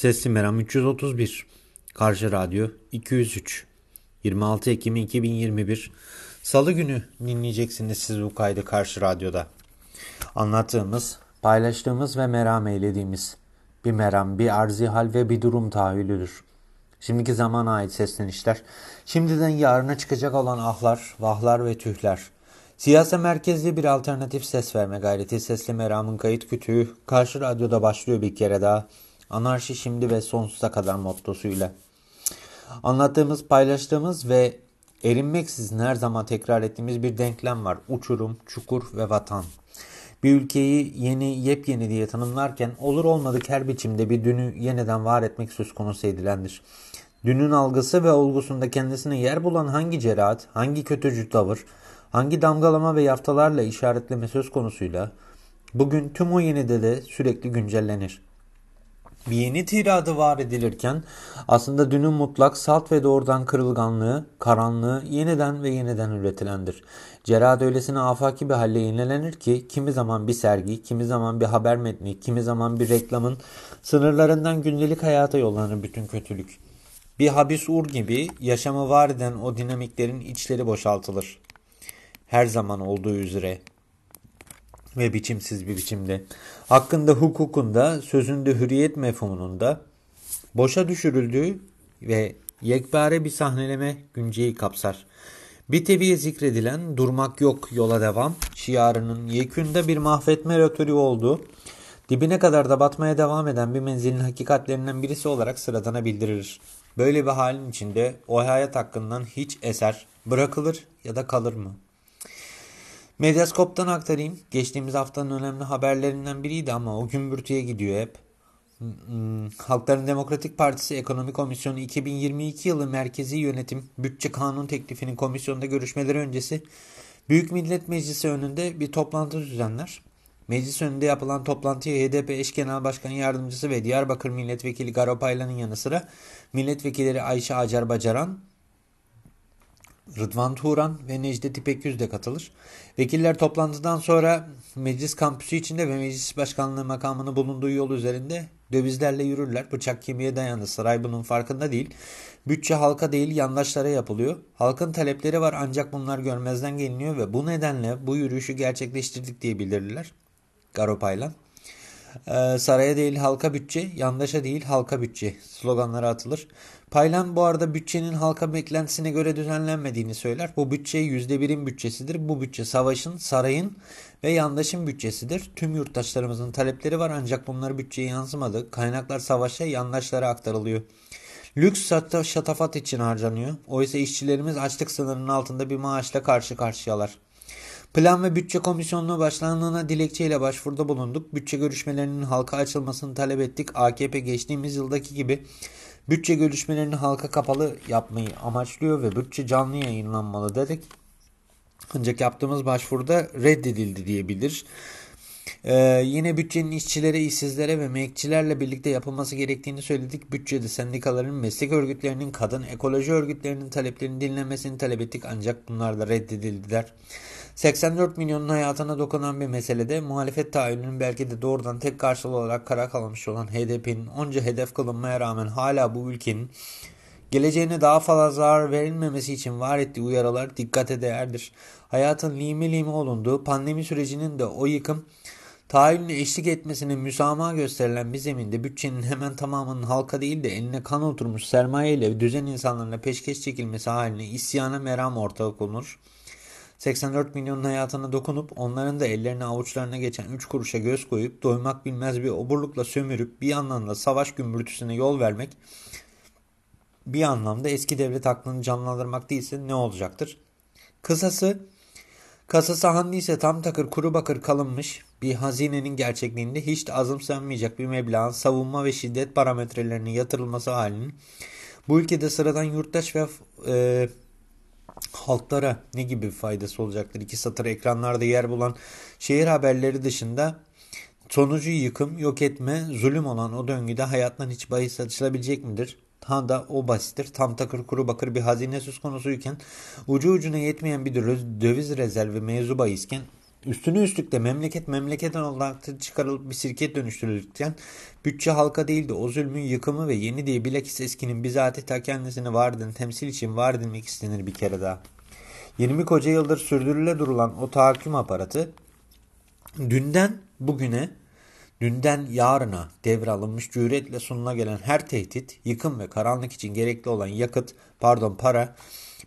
Sesli Meram 331. Karşı Radyo 203. 26 Ekim 2021. Salı günü dinleyeceksiniz siz bu kaydı Karşı Radyo'da. Anlattığımız, paylaştığımız ve meram eylediğimiz bir meram, bir arzi hal ve bir durum tahayyülüdür. Şimdiki zamana ait seslenişler, şimdiden yarına çıkacak olan ahlar, vahlar ve tühler. Siyasi merkezli bir alternatif ses verme gayreti Sesli Meram'ın kayıt kütüğü Karşı Radyo'da başlıyor bir kere daha. Anarşi şimdi ve sonsuza kadar mottosuyla. Anlattığımız, paylaştığımız ve erinmeksizin her zaman tekrar ettiğimiz bir denklem var. Uçurum, çukur ve vatan. Bir ülkeyi yeni, yepyeni diye tanımlarken olur olmadık her biçimde bir dünü yeniden var etmek söz konusu edilendir. Dünün algısı ve olgusunda kendisine yer bulan hangi cerahat, hangi kötücü tavır, hangi damgalama ve yaftalarla işaretleme söz konusuyla Bugün tüm o yenide de sürekli güncellenir. Bir yeni tiradı var edilirken aslında dünün mutlak salt ve doğrudan kırılganlığı, karanlığı yeniden ve yeniden üretilendir. Cerrah'da öylesine afaki bir halle yenilenir ki kimi zaman bir sergi, kimi zaman bir haber metni, kimi zaman bir reklamın sınırlarından gündelik hayata yollanır bütün kötülük. Bir habis ur gibi yaşamı var eden o dinamiklerin içleri boşaltılır. Her zaman olduğu üzere ve biçimsiz bir biçimde. Hakkında hukukunda, sözünde hürriyet mefhumununda boşa düşürüldüğü ve yekpare bir sahneleme günceyi kapsar. Bir teviye zikredilen durmak yok yola devam şiarının yekünde bir mahvetme rötörü olduğu dibine kadar da batmaya devam eden bir menzilin hakikatlerinden birisi olarak sıradana bildirilir. Böyle bir halin içinde o hayat hakkından hiç eser bırakılır ya da kalır mı? Medyaskop'tan aktarayım. Geçtiğimiz haftanın önemli haberlerinden biriydi ama o gümbürtüye gidiyor hep. Hmm, Halkların Demokratik Partisi Ekonomi Komisyonu 2022 yılı Merkezi Yönetim Bütçe Kanun Teklifinin komisyonda görüşmeleri öncesi Büyük Millet Meclisi önünde bir toplantı düzenler. Meclis önünde yapılan toplantıya HDP eş genel başkan yardımcısı ve Diyarbakır Milletvekili Garo Paylan'ın yanı sıra milletvekilleri Ayşe Acar Bacaran, Rıdvan Turan ve Necdet İpek de katılır. Vekiller toplantıdan sonra meclis kampüsü içinde ve meclis başkanlığı makamını bulunduğu yol üzerinde dövizlerle yürürler. Bıçak kemiğe dayandı. Saray bunun farkında değil. Bütçe halka değil yandaşlara yapılıyor. Halkın talepleri var ancak bunlar görmezden geliniyor ve bu nedenle bu yürüyüşü gerçekleştirdik diye bildirirler. Garopaylan. Ee, saraya değil halka bütçe, yandaşa değil halka bütçe sloganları atılır. Paylan bu arada bütçenin halka beklentisine göre düzenlenmediğini söyler. Bu bütçe %1'in bütçesidir. Bu bütçe savaşın, sarayın ve yandaşın bütçesidir. Tüm yurttaşlarımızın talepleri var ancak bunlar bütçeye yansımadı. Kaynaklar savaşa, yandaşlara aktarılıyor. Lüks şatafat için harcanıyor. Oysa işçilerimiz açlık sınırının altında bir maaşla karşı karşıyalar. Plan ve Bütçe Komisyonu'na başkanlığına dilekçeyle başvuruda bulunduk. Bütçe görüşmelerinin halka açılmasını talep ettik. AKP geçtiğimiz yıldaki gibi bütçe görüşmelerini halka kapalı yapmayı amaçlıyor ve bütçe canlı yayınlanmalı dedik. Ancak yaptığımız başvuruda reddedildi diyebilir. Ee, yine bütçenin işçilere, işsizlere ve emekçilerle birlikte yapılması gerektiğini söyledik. Bütçede sendikaların, meslek örgütlerinin, kadın, ekoloji örgütlerinin taleplerini dinlenmesini talep ettik. Ancak bunlar da reddedildiler. 84 milyonun hayatına dokunan bir meselede muhalefet tahayyülünün belki de doğrudan tek karşılığı olarak kara kalmış olan HDP'nin onca hedef kılınmaya rağmen hala bu ülkenin geleceğine daha fazla zarar verilmemesi için var ettiği uyarılar dikkate değerdir. Hayatın limi limi olunduğu pandemi sürecinin de o yıkım tahayyülüne eşlik etmesine müsamaha gösterilen bir zeminde bütçenin hemen tamamının halka değil de eline kan oturmuş sermaye ile düzen insanlarına peşkeş çekilmesi haline isyana meram ortalık olunur. 84 milyonun hayatına dokunup onların da ellerine avuçlarına geçen 3 kuruşa göz koyup doymak bilmez bir oburlukla sömürüp bir anlamda savaş gümbürtüsüne yol vermek bir anlamda eski devlet aklını canlandırmak değilse ne olacaktır? Kısası kasası handiyse tam takır kuru bakır kalınmış bir hazinenin gerçekliğinde hiç de azımsanmayacak bir meblağın savunma ve şiddet parametrelerinin yatırılması halinin bu ülkede sıradan yurttaş ve e, halklara ne gibi bir faydası olacaktır? İki satır ekranlarda yer bulan şehir haberleri dışında sonucu yıkım, yok etme, zulüm olan o döngüde hayattan hiç bahis açılabilecek midir? Tam da o basittir. Tam takır kuru bakır bir hazine söz konusuyken ucu ucuna yetmeyen bir döviz rezervi mevzu bahisken Üstünü üstlük de memleket memleketten olarak çıkarılıp bir sirket dönüştürülürken bütçe halka değil de o zulmün yıkımı ve yeni diye bilakis eskinin bizatihi ta kendisini var eden temsil için var edilmek istenir bir kere daha. 20 koca yıldır sürdürüle durulan o tahakküm aparatı dünden bugüne dünden yarına devralınmış cüretle sunula gelen her tehdit, yıkım ve karanlık için gerekli olan yakıt, pardon para,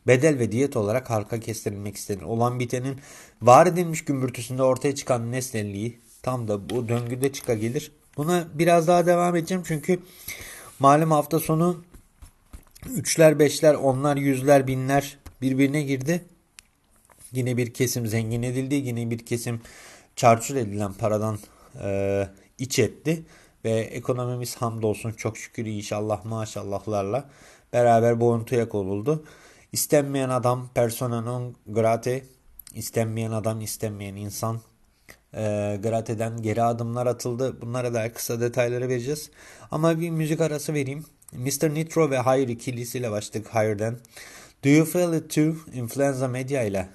bedel ve diyet olarak halka kestirilmek istenir. Olan bitenin var edilmiş gümbürtüsünde ortaya çıkan nesnelliği tam da bu döngüde çıka gelir. Buna biraz daha devam edeceğim çünkü malum hafta sonu üçler, beşler, onlar, yüzler, binler birbirine girdi. Yine bir kesim zengin edildi. Yine bir kesim çarçur edilen paradan e, iç etti. Ve ekonomimiz hamdolsun çok şükür inşallah maşallahlarla beraber boğuntuya konuldu. İstenmeyen adam persona non grate, istenmeyen adam istenmeyen insan. E, Grate'den geri adımlar atıldı. Bunlara dair kısa detayları vereceğiz. Ama bir müzik arası vereyim. Mr. Nitro ve Higher ikilisiyle başladık Higher'den. Do You Feel It Too? Influenza Media ile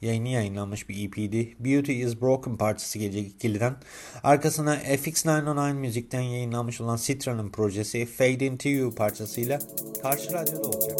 yayını yayınlanmış bir EP'di. Beauty is Broken parçası gelecek ikiliden. Arkasına FX909 müzikten yayınlanmış olan Citra'nın projesi Fade Into You parçasıyla karşı radyoda olacak.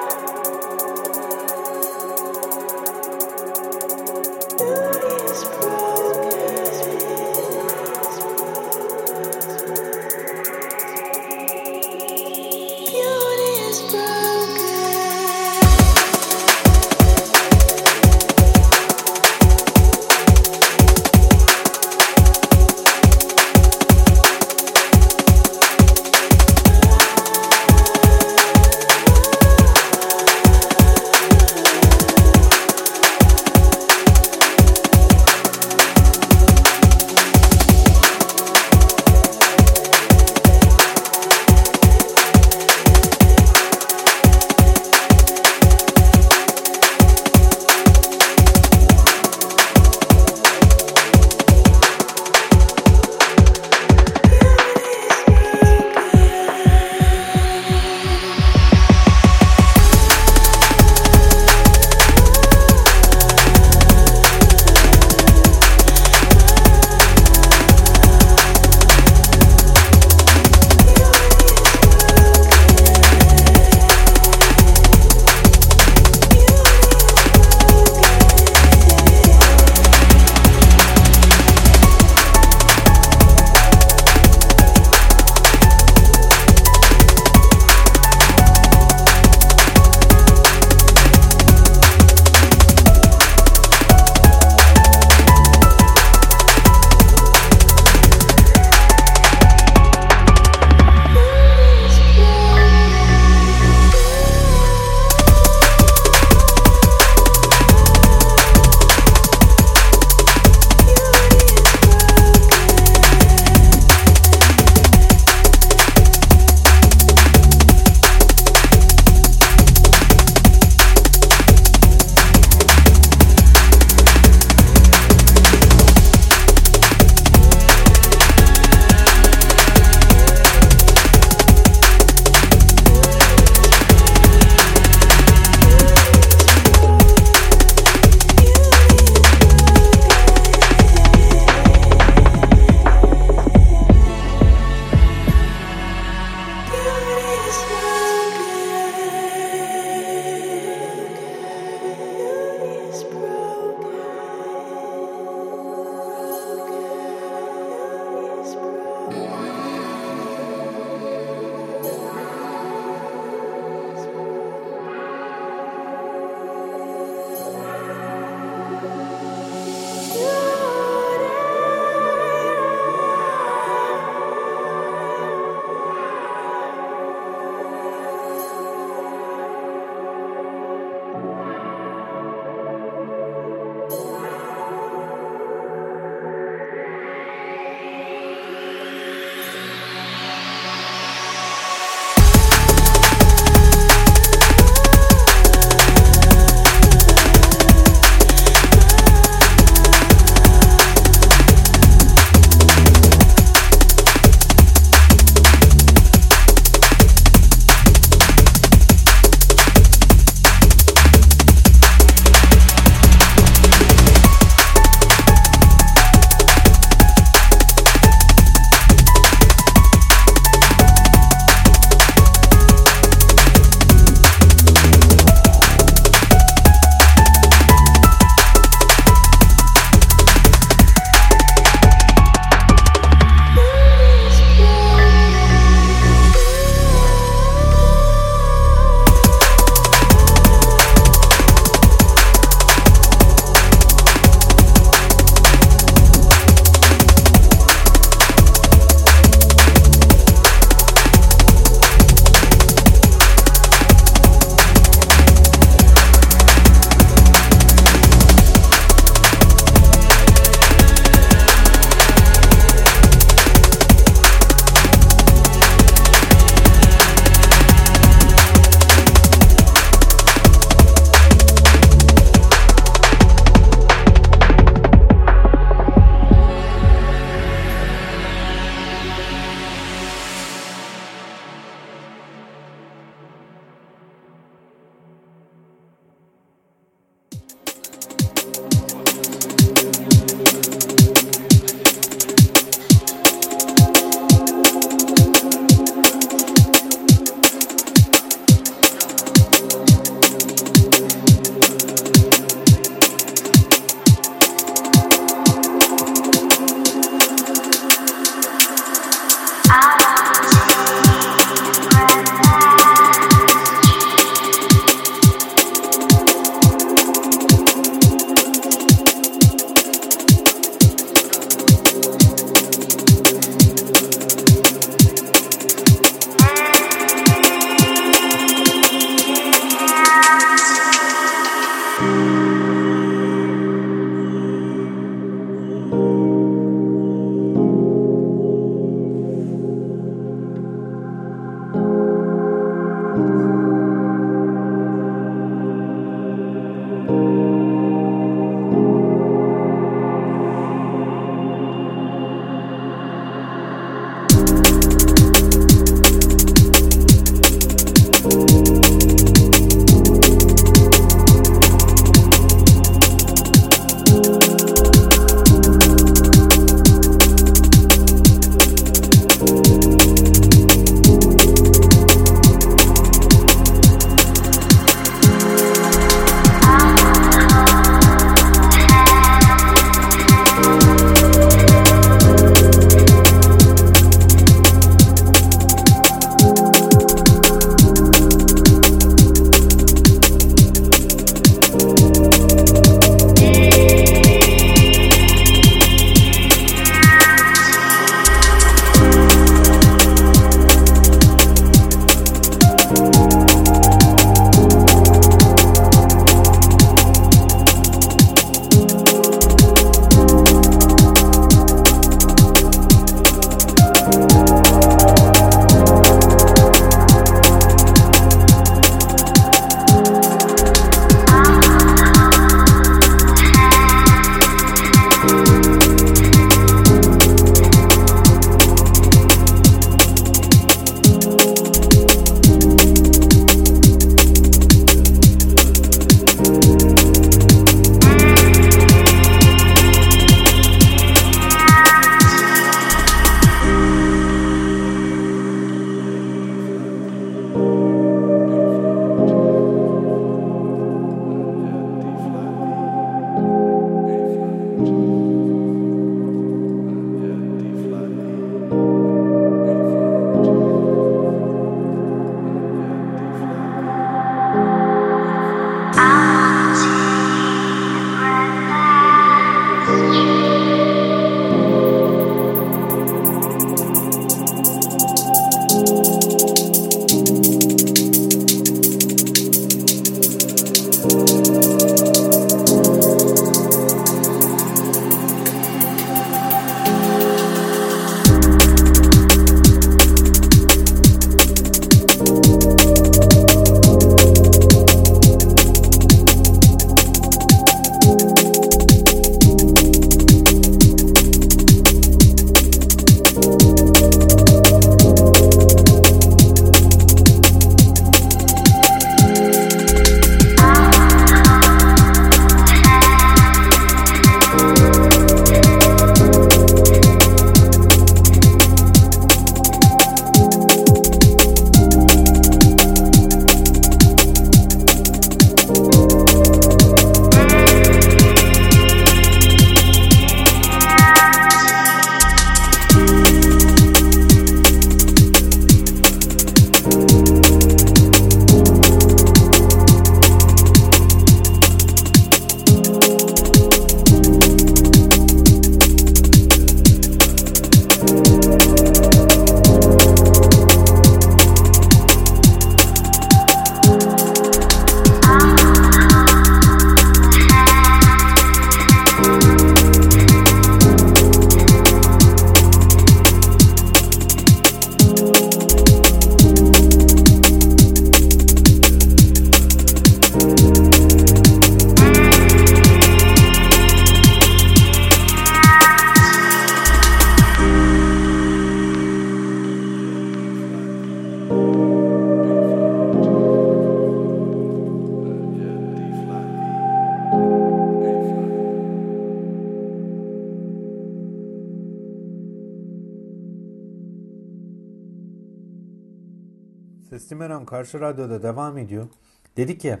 Meram Karşı Radyo'da devam ediyor. Dedik ya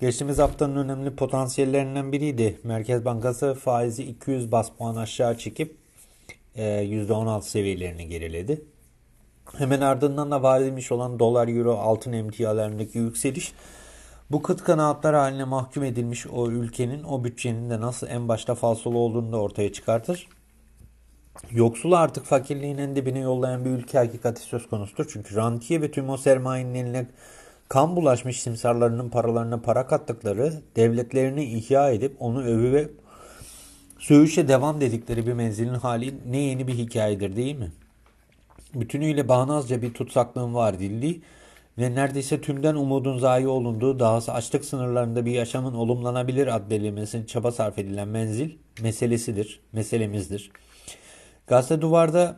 geçtiğimiz haftanın önemli potansiyellerinden biriydi. Merkez Bankası faizi 200 bas puan aşağı çekip e, %16 seviyelerini geriledi. Hemen ardından da var edilmiş olan dolar, euro, altın emtialarındaki yükseliş bu kıt kanaatlar haline mahkum edilmiş o ülkenin, o bütçenin de nasıl en başta falsolu olduğunu da ortaya çıkartır. Yoksulu artık fakirliğin en dibine yollayan bir ülke hakikati söz konusudur. Çünkü rantiye ve tüm o sermayenin eline kan bulaşmış simsarlarının paralarına para kattıkları, devletlerini ihya edip onu övü ve söğüşe devam dedikleri bir menzilin hali ne yeni bir hikayedir değil mi? Bütünüyle bağnazca bir tutsaklığın var dilli ve neredeyse tümden umudun zayi olunduğu dahası açlık sınırlarında bir yaşamın olumlanabilir addelemesine çaba sarf edilen menzil meselesidir, meselemizdir. Gazete Duvar'da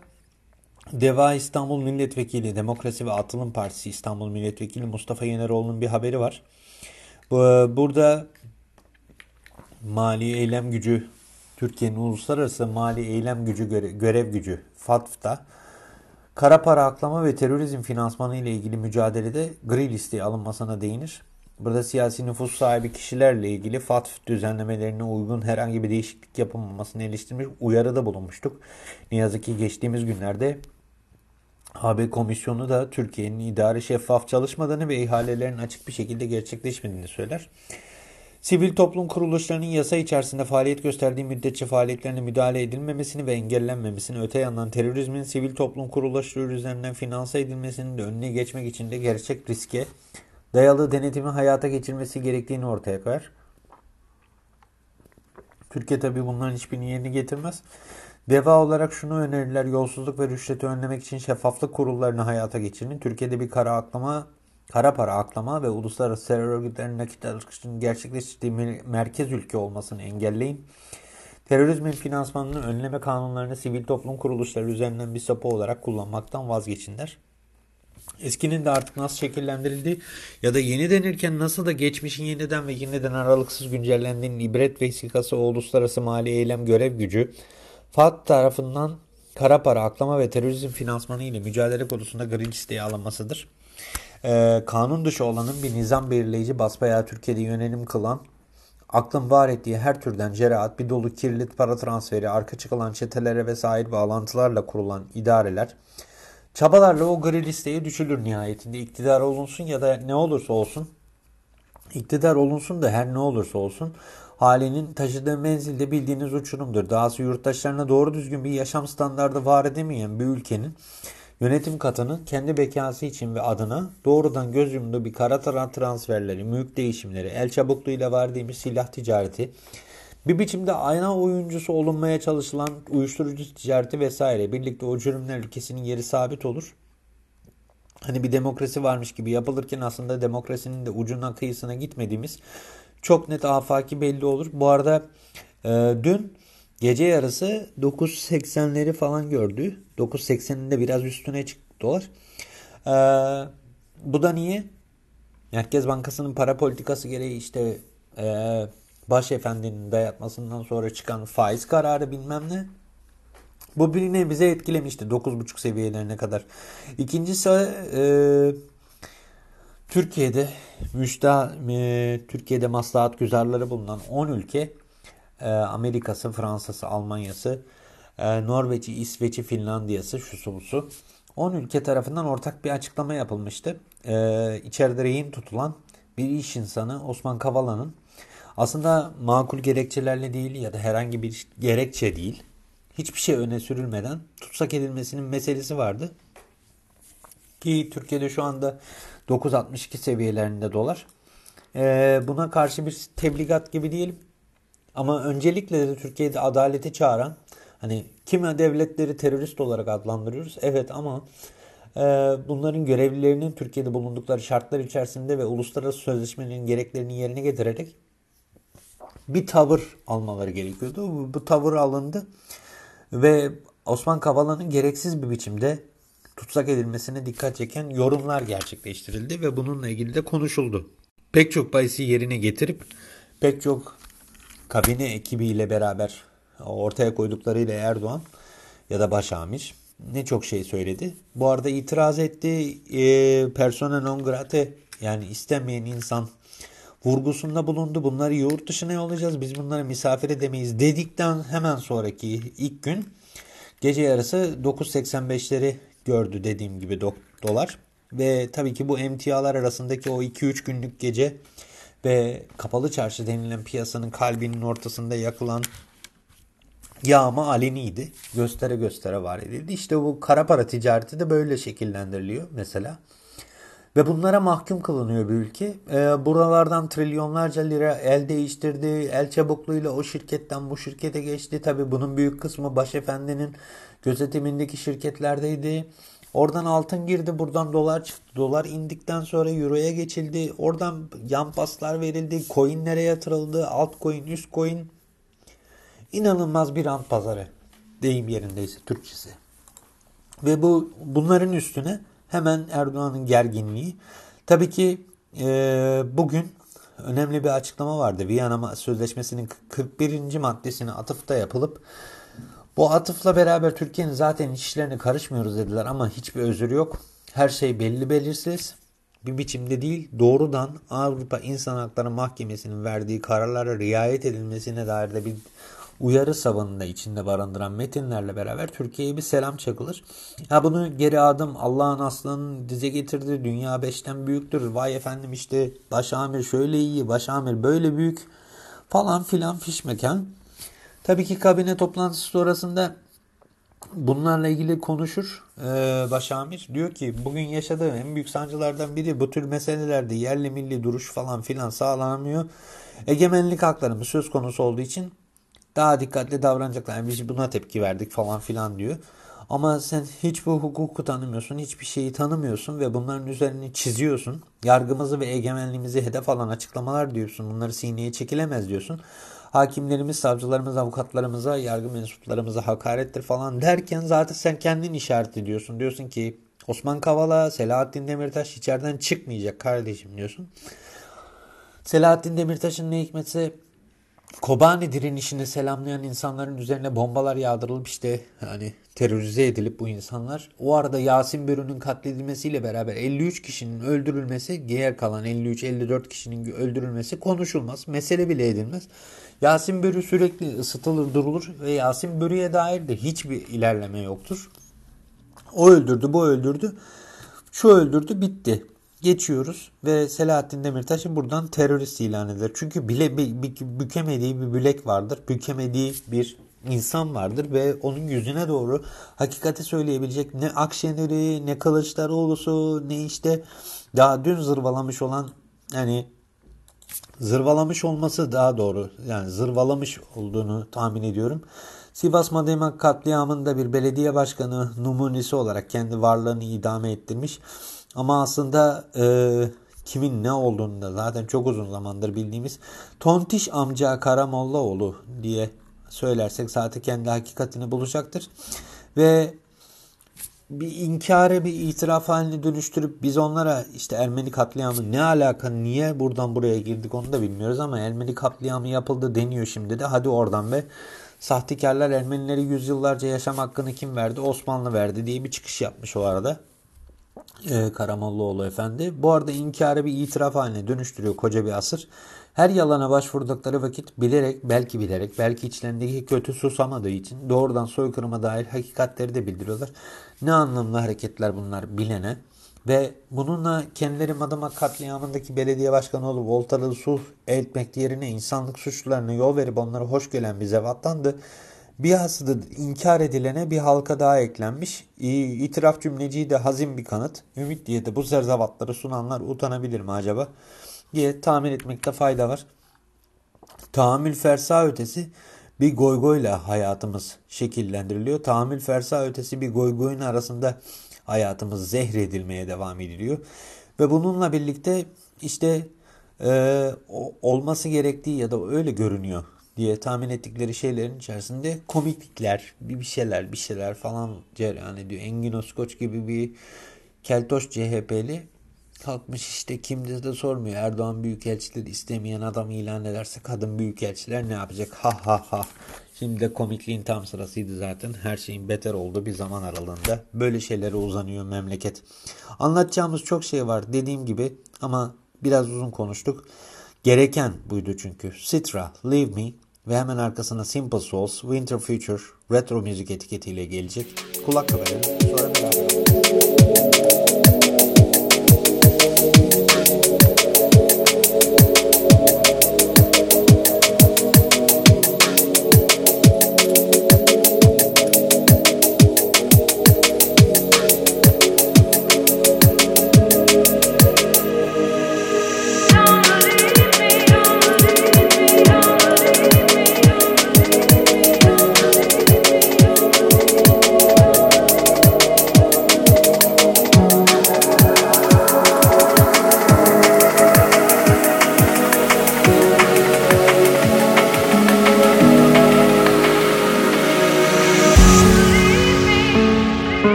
Deva İstanbul Milletvekili Demokrasi ve Atılım Partisi İstanbul Milletvekili Mustafa Yeneroğlu'nun bir haberi var. Burada mali eylem gücü Türkiye'nin uluslararası mali eylem gücü görev gücü FATF'da kara para aklama ve terörizm finansmanı ile ilgili mücadelede gri listeye alınmasına değinir. Burada siyasi nüfus sahibi kişilerle ilgili FATF düzenlemelerine uygun herhangi bir değişiklik yapılmamasını eleştirmiş uyarıda bulunmuştuk. Ne yazık ki geçtiğimiz günlerde AB Komisyonu da Türkiye'nin idari şeffaf çalışmadığını ve ihalelerin açık bir şekilde gerçekleşmediğini söyler. Sivil toplum kuruluşlarının yasa içerisinde faaliyet gösterdiği müddetçe faaliyetlerine müdahale edilmemesini ve engellenmemesini öte yandan terörizmin sivil toplum kuruluşları üzerinden finanse edilmesinin de önüne geçmek için de gerçek riske dayalı denetimi hayata geçirmesi gerektiğini ortaya koyar. Türkiye tabi bunların hiçbirini yerine getirmez. Deva olarak şunu önerirler. Yolsuzluk ve rüşveti önlemek için şeffaflık kurullarını hayata geçirin. Türkiye'de bir kara aklama, kara para aklama ve uluslararası terör örgütlerinin nakit akışının gerçekleştirdiği merkez ülke olmasını engelleyin. Terörizmin finansmanını önleme kanunlarını sivil toplum kuruluşları üzerinden bir sapı olarak kullanmaktan vazgeçin der. Eskinin de artık nasıl şekillendirildi ya da yeni denirken nasıl da geçmişin yeniden ve yeniden aralıksız güncellendiğinin ibret vesikası o uluslararası mali eylem görev gücü FAD tarafından kara para aklama ve terörizm finansmanı ile mücadele konusunda gri listeye alınmasıdır. Ee, kanun dışı olanın bir nizam belirleyici basbayağı Türkiye'de yönelim kılan aklın var ettiği her türden cerahat, bir dolu kirli para transferi, arka çıkılan çetelere vesaire bağlantılarla kurulan idareler, Çabalarla o gri listeye düşülür nihayetinde. iktidar olunsun ya da ne olursa olsun. İktidar olunsun da her ne olursa olsun halinin taşıdığı menzilde bildiğiniz uçurumdur. Dahası yurttaşlarına doğru düzgün bir yaşam standardı var edemeyen bir ülkenin yönetim katının kendi bekası için ve adına doğrudan göz yumduğu bir kara transferleri, mülk değişimleri, el çabukluğuyla verdiğimiz silah ticareti, bir biçimde ayna oyuncusu olunmaya çalışılan uyuşturucu ticareti vesaire birlikte o cürümler ülkesinin yeri sabit olur. Hani bir demokrasi varmış gibi yapılırken aslında demokrasinin de ucuna kıyısına gitmediğimiz çok net afaki belli olur. Bu arada e, dün gece yarısı 9.80'leri falan gördü. 9.80'in de biraz üstüne çıktı dolar. E, bu da niye? Merkez Bankası'nın para politikası gereği işte e, başefendinin dayatmasından sonra çıkan faiz kararı bilmem ne. Bu bir bize etkilemişti 9.5 seviyelerine kadar. İkincisi e, Türkiye'de müsta e, Türkiye'de maslahat güzarları bulunan 10 ülke e, Amerika'sı, Fransa'sı, Almanya'sı, e, Norveç'i, İsveç'i, Finlandiya'sı, şusu busu 10 ülke tarafından ortak bir açıklama yapılmıştı. E, içeride rehin tutulan bir iş insanı Osman Kavala'nın aslında makul gerekçelerle değil ya da herhangi bir gerekçe değil. Hiçbir şey öne sürülmeden tutsak edilmesinin meselesi vardı. Ki Türkiye'de şu anda 9.62 seviyelerinde dolar. Ee, buna karşı bir tebligat gibi diyelim. Ama öncelikle de Türkiye'de adaleti çağıran hani kimi devletleri terörist olarak adlandırıyoruz. Evet ama e, bunların görevlilerinin Türkiye'de bulundukları şartlar içerisinde ve uluslararası sözleşmelerin gereklerini yerine getirerek bir tavır almaları gerekiyordu. Bu, bu tavır alındı ve Osman Kavala'nın gereksiz bir biçimde tutsak edilmesine dikkat çeken yorumlar gerçekleştirildi ve bununla ilgili de konuşuldu. Pek çok bahisi yerine getirip pek çok kabine ekibiyle beraber ortaya koyduklarıyla Erdoğan ya da başamir ne çok şey söyledi. Bu arada itiraz etti. E, persona non grata yani istemeyen insan vurgusunda bulundu. Bunları yurt dışına yollayacağız. Biz bunları misafir edemeyiz dedikten hemen sonraki ilk gün gece yarısı 9.85'leri gördü dediğim gibi dolar. Ve tabii ki bu emtialar arasındaki o 2-3 günlük gece ve kapalı çarşı denilen piyasanın kalbinin ortasında yakılan yağma aleniydi. Göstere göstere var edildi. İşte bu kara para ticareti de böyle şekillendiriliyor mesela. Ve bunlara mahkum kılınıyor bir ülke. Ee, buralardan trilyonlarca lira el değiştirdi. El çabukluğuyla o şirketten bu şirkete geçti. Tabi bunun büyük kısmı başefendinin gözetimindeki şirketlerdeydi. Oradan altın girdi, buradan dolar çıktı. Dolar indikten sonra euroya geçildi. Oradan yan paslar verildi. Coinlere yatırıldı. Alt coin, üst coin. İnanılmaz bir rant pazarı. Deyim yerindeyse Türkçesi. Ve bu bunların üstüne hemen Erdoğan'ın gerginliği. Tabii ki e, bugün önemli bir açıklama vardı. Viyana Sözleşmesi'nin 41. maddesine atıfta yapılıp bu atıfla beraber Türkiye'nin zaten işlerine karışmıyoruz dediler ama hiçbir özür yok. Her şey belli belirsiz bir biçimde değil doğrudan Avrupa İnsan Hakları Mahkemesi'nin verdiği kararlara riayet edilmesine dair de bir uyarı savununda içinde barındıran metinlerle beraber Türkiye'ye bir selam çakılır. Ha bunu geri adım Allah'ın aslanın dize getirdi. Dünya beşten büyüktür. Vay efendim işte başamir şöyle iyi, başamir böyle büyük falan filan fiş mekan. Tabii ki kabine toplantısı sonrasında bunlarla ilgili konuşur ee, Başamir. Diyor ki bugün yaşadığı en büyük sancılardan biri bu tür meselelerde yerli milli duruş falan filan sağlanamıyor. Egemenlik haklarımız söz konusu olduğu için daha dikkatli davranacaklar. Yani biz buna tepki verdik falan filan diyor. Ama sen hiçbir hukuku tanımıyorsun, hiçbir şeyi tanımıyorsun ve bunların üzerine çiziyorsun. Yargımızı ve egemenliğimizi hedef alan açıklamalar diyorsun. Bunları sineye çekilemez diyorsun hakimlerimiz, savcılarımız, avukatlarımıza, yargı mensuplarımıza hakarettir falan derken zaten sen kendin işaret ediyorsun. Diyorsun ki Osman Kavala, Selahattin Demirtaş içeriden çıkmayacak kardeşim diyorsun. Selahattin Demirtaş'ın ne hikmetse Kobani direnişini selamlayan insanların üzerine bombalar yağdırılıp işte hani terörize edilip bu insanlar. O arada Yasin Börü'nün katledilmesiyle beraber 53 kişinin öldürülmesi, diğer kalan 53-54 kişinin öldürülmesi konuşulmaz. Mesele bile edilmez. Yasin Börü sürekli ısıtılır durulur ve Yasin Börü'ye dair de hiçbir ilerleme yoktur. O öldürdü, bu öldürdü. Şu öldürdü, bitti. Geçiyoruz ve Selahattin Demirtaş'ı buradan terörist ilan edilir. Çünkü bile bükemediği bir bilek vardır. Bükemediği bir insan vardır ve onun yüzüne doğru hakikati söyleyebilecek ne Akşener'i ne Kılıçdaroğlu'su ne işte daha dün zırvalamış olan yani zırvalamış olması daha doğru. Yani zırvalamış olduğunu tahmin ediyorum. Sivas Mademak katliamında bir belediye başkanı numunesi olarak kendi varlığını idame ettirmiş. Ama aslında e, kimin ne olduğunu da zaten çok uzun zamandır bildiğimiz Tontiş amca Karamollaoğlu diye söylersek zaten kendi hakikatini bulacaktır. Ve bir inkarı bir itiraf haline dönüştürüp biz onlara işte Ermeni katliamı ne alaka niye buradan buraya girdik onu da bilmiyoruz ama Ermeni katliamı yapıldı deniyor şimdi de. Hadi oradan be. Sahtekarlar Ermenileri yüzyıllarca yaşam hakkını kim verdi? Osmanlı verdi diye bir çıkış yapmış o arada e, Karamollaoğlu efendi. Bu arada inkarı bir itiraf haline dönüştürüyor koca bir asır. Her yalana başvurdukları vakit bilerek, belki bilerek, belki içlerindeki kötü susamadığı için doğrudan soykırıma dair hakikatleri de bildiriyorlar. Ne anlamlı hareketler bunlar bilene. Ve bununla kendileri Madımak katliamındaki belediye başkanı olup Voltalı sulh etmek yerine insanlık suçlularına yol verip onları hoş gören bir zevattandı. Bir hasıdı inkar edilene bir halka daha eklenmiş. İtiraf cümleciyi de hazin bir kanıt. Ümit diye de bu zerzavatları sunanlar utanabilir mi acaba? diye tahmin etmekte fayda var. Tahammül fersa ötesi bir goygoyla hayatımız şekillendiriliyor. Tahammül fersa ötesi bir goygoyun arasında hayatımız zehredilmeye devam ediliyor. Ve bununla birlikte işte e, olması gerektiği ya da öyle görünüyor diye tahmin ettikleri şeylerin içerisinde komiklikler, bir şeyler, bir şeyler falan cereyan ediyor. Engin Özkoç gibi bir keltoş CHP'li kalkmış işte kimdir de sormuyor. Erdoğan büyükelçileri istemeyen adam ilan ederse kadın büyükelçiler ne yapacak? Ha ha ha. Şimdi de komikliğin tam sırasıydı zaten. Her şeyin beter olduğu bir zaman aralığında. Böyle şeylere uzanıyor memleket. Anlatacağımız çok şey var dediğim gibi ama biraz uzun konuştuk. Gereken buydu çünkü. Citra, Leave Me ve hemen arkasına Simple Souls, Winter Future, retro müzik etiketiyle gelecek. Kulak verelim. Sonra beraber.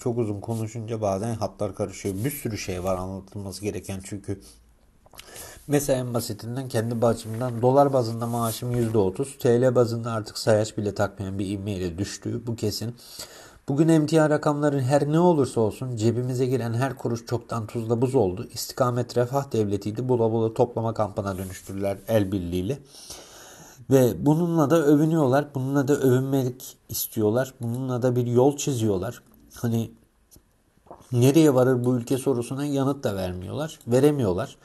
Çok uzun konuşunca bazen hatlar karışıyor. Bir sürü şey var anlatılması gereken çünkü. Mesela en basitinden kendi bazımdan dolar bazında maaşım %30. TL bazında artık sayaç bile takmayan bir ivmeyle düştü. Bu kesin. Bugün emtia rakamların her ne olursa olsun cebimize giren her kuruş çoktan tuzla buz oldu. İstikamet refah devletiydi. Bula bula toplama kampına dönüştürdüler el birliğiyle. Ve bununla da övünüyorlar. Bununla da övünmelik istiyorlar. Bununla da bir yol çiziyorlar. Hani nereye varır bu ülke sorusuna yanıt da vermiyorlar. Veremiyorlar.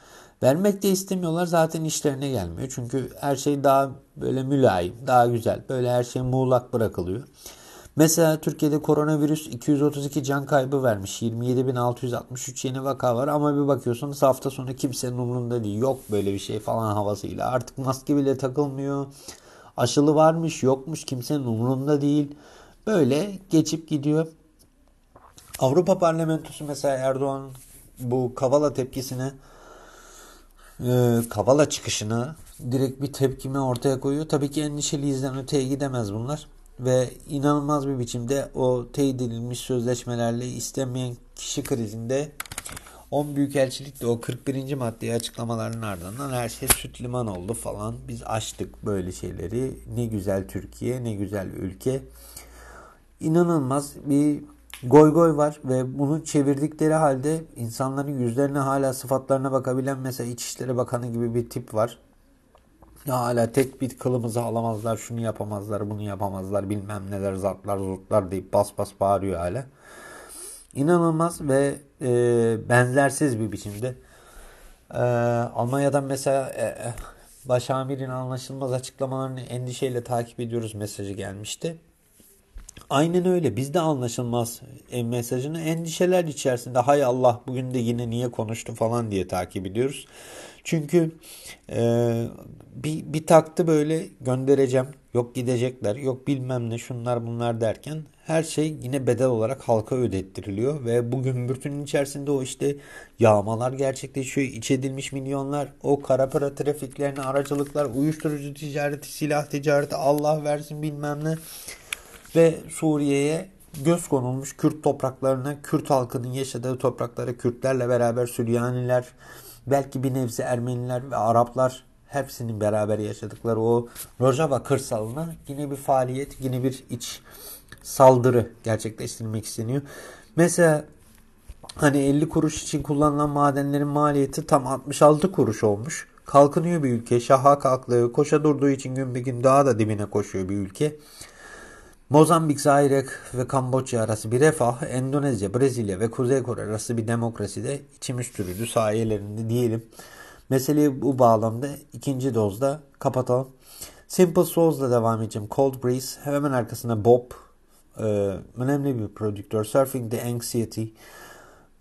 Vermek de istemiyorlar zaten işlerine gelmiyor. Çünkü her şey daha böyle mülayim, daha güzel. Böyle her şey muğlak bırakılıyor. Mesela Türkiye'de koronavirüs 232 can kaybı vermiş. 27.663 yeni vaka var ama bir bakıyorsunuz hafta sonu kimsenin umurunda değil. Yok böyle bir şey falan havasıyla. Artık maske bile takılmıyor. Aşılı varmış yokmuş kimsenin umurunda değil. Böyle geçip gidiyor. Avrupa Parlamentosu mesela Erdoğan bu Kavala tepkisine e, Kavala çıkışına direkt bir tepkime ortaya koyuyor. Tabii ki endişeliyizden öteye gidemez bunlar ve inanılmaz bir biçimde o teyit edilmiş sözleşmelerle istemeyen kişi krizinde 10 büyükelçilik de o 41. maddeyi açıklamalarının ardından her şey süt liman oldu falan. Biz açtık böyle şeyleri. Ne güzel Türkiye, ne güzel ülke. İnanılmaz bir goy goy var ve bunu çevirdikleri halde insanların yüzlerine hala sıfatlarına bakabilen mesela İçişleri Bakanı gibi bir tip var. Ya hala tek bir kılımızı alamazlar, şunu yapamazlar, bunu yapamazlar, bilmem neler, zatlar, zurtlar deyip bas bas bağırıyor hala. İnanılmaz ve e, benzersiz bir biçimde. E, Almanya'dan mesela e, e başamirin anlaşılmaz açıklamalarını endişeyle takip ediyoruz mesajı gelmişti. Aynen öyle. Biz de anlaşılmaz e, mesajını endişeler içerisinde hay Allah bugün de yine niye konuştu falan diye takip ediyoruz. Çünkü e, bir, bir taktı böyle göndereceğim. Yok gidecekler. Yok bilmem ne şunlar bunlar derken her şey yine bedel olarak halka ödettiriliyor. Ve bugün bütünün içerisinde o işte yağmalar gerçekleşiyor. İç edilmiş milyonlar. O kara para trafiklerine aracılıklar, uyuşturucu ticareti, silah ticareti Allah versin bilmem ne. Ve Suriye'ye göz konulmuş Kürt topraklarına, Kürt halkının yaşadığı topraklara Kürtlerle beraber Süryaniler, belki bir nebze Ermeniler ve Araplar hepsinin beraber yaşadıkları o Rojava kırsalına yine bir faaliyet, yine bir iç saldırı gerçekleştirilmek isteniyor. Mesela hani 50 kuruş için kullanılan madenlerin maliyeti tam 66 kuruş olmuş. Kalkınıyor bir ülke, şaha kalktığı, koşa durduğu için gün bir gün daha da dibine koşuyor bir ülke. Mozambik, Zaire ve Kamboçya arası bir refah, Endonezya, Brezilya ve Kuzey Kore arası bir demokrasi de içimiz türüdü sayelerinde diyelim. Meseleyi bu bağlamda ikinci dozda kapatalım. Simple Souls'la devam edeceğim. Cold Breeze. Hemen arkasında Bob. Ee, önemli bir prodüktör. Surfing the Anxiety.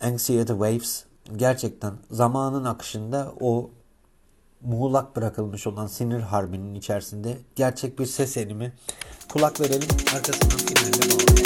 Anxiety Waves. Gerçekten zamanın akışında o muğlak bırakılmış olan sinir harbinin içerisinde gerçek bir ses enimi. Kulak verelim. Arkasından finalle bağlayalım.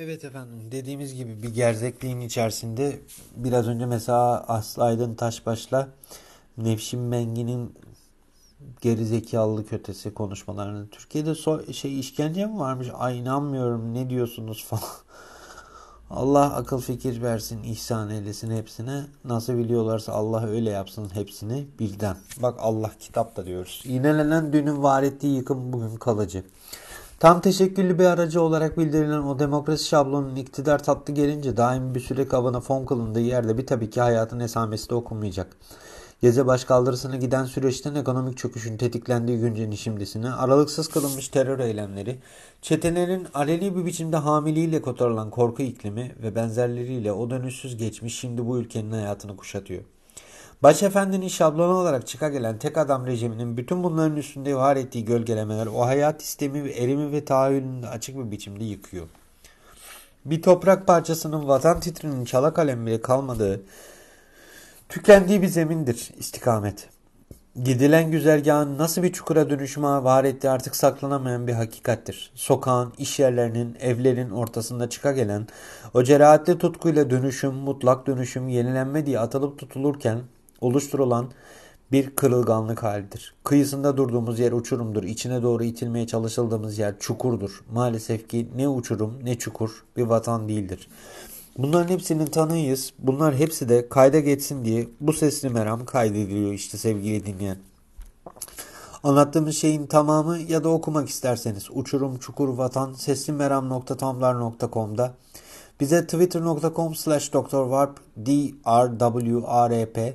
Evet efendim dediğimiz gibi bir gerzekliğin içerisinde biraz önce mesela Aslı Aydın Taşbaş'la Nevşin Mengi'nin gerizekalı kötesi konuşmalarını Türkiye'de so şey işkence mi varmış? Ay inanmıyorum ne diyorsunuz falan. Allah akıl fikir versin, ihsan eylesin hepsine. Nasıl biliyorlarsa Allah öyle yapsın hepsini birden. Bak Allah kitapta diyoruz. İğnelenen dünün var ettiği yıkım bugün kalıcı. Tam teşekküllü bir aracı olarak bildirilen o demokrasi şablonunun iktidar tatlı gelince daim bir süre kabına fon kılındığı yerde bir tabii ki hayatın esamesi de okunmayacak. Geze başkaldırısına giden süreçten ekonomik çöküşün tetiklendiği güncenin şimdisine, aralıksız kılınmış terör eylemleri, çetelerin aleli bir biçimde hamiliyle kotarılan korku iklimi ve benzerleriyle o dönüşsüz geçmiş şimdi bu ülkenin hayatını kuşatıyor. Başefendinin şablonu olarak çıka gelen tek adam rejiminin bütün bunların üstünde var ettiği gölgelemeler o hayat sistemi ve erimi ve tahayyülünü açık bir biçimde yıkıyor. Bir toprak parçasının vatan titrinin çala kalem bile kalmadığı, tükendiği bir zemindir istikamet. Gidilen güzergahın nasıl bir çukura dönüşüme var ettiği artık saklanamayan bir hakikattir. Sokağın, iş yerlerinin, evlerin ortasında çıka gelen o cerahatli tutkuyla dönüşüm, mutlak dönüşüm, yenilenme diye atılıp tutulurken oluşturulan bir kırılganlık halidir. Kıyısında durduğumuz yer uçurumdur. İçine doğru itilmeye çalışıldığımız yer çukurdur. Maalesef ki ne uçurum ne çukur bir vatan değildir. Bunların hepsinin tanığıyız. Bunlar hepsi de kayda geçsin diye bu sesli meram kaydediliyor işte sevgili dinleyen. Anlattığımız şeyin tamamı ya da okumak isterseniz uçurum çukur vatan seslimeram.tumblr.com'da bize twitter.com slash drwarp d-r-w-r-e-p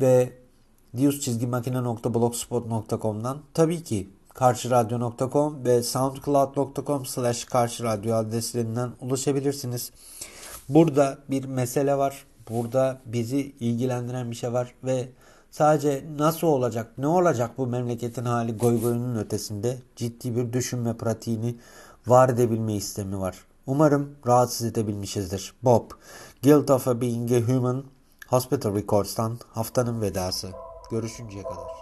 ve dius-makine.blogspot.com'dan tabii ki karşıradyo.com ve soundcloud.com slash karşıradyo adreslerinden ulaşabilirsiniz. Burada bir mesele var. Burada bizi ilgilendiren bir şey var ve sadece nasıl olacak, ne olacak bu memleketin hali goy goyunun ötesinde ciddi bir düşünme pratiğini var edebilme istemi var. Umarım rahatsız edebilmişizdir. Bob, Guilt of Being a Human, Hospital Records'tan haftanın vedası. Görüşünceye kadar.